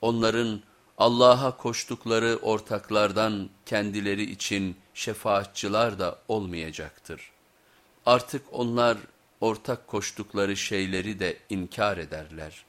onların Allah'a koştukları ortaklardan kendileri için şefaatçılar da olmayacaktır. Artık onlar ortak koştukları şeyleri de inkar ederler.''